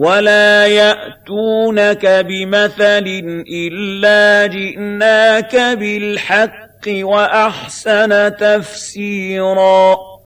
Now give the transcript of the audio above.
ولا يأتونك بمثل إلا جئناك بالحق وأحسن تفسيرا